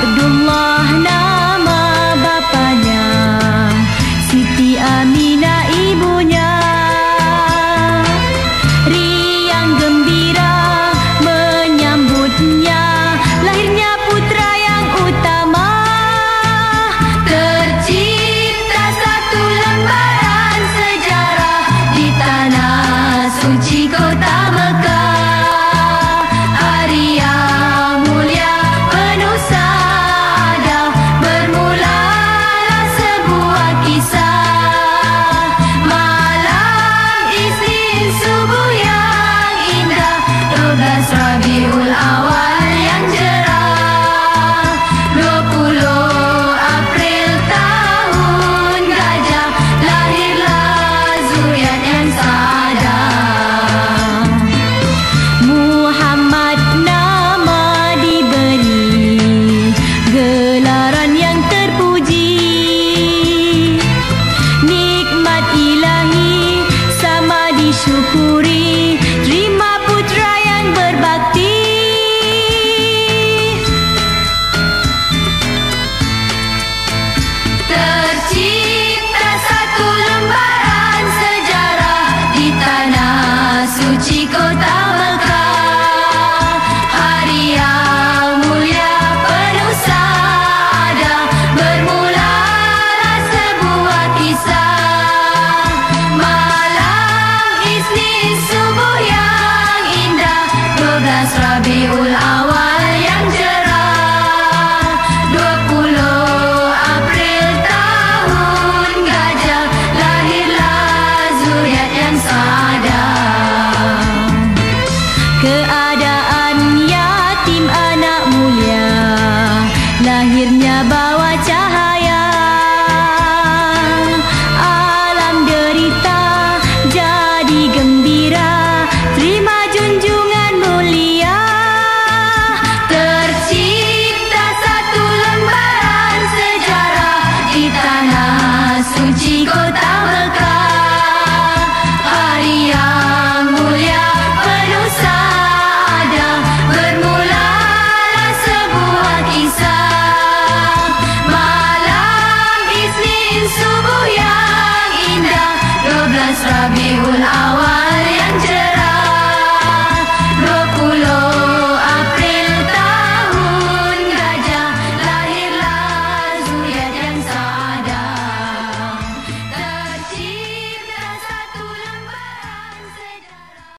berdua be all our 从几高到了高。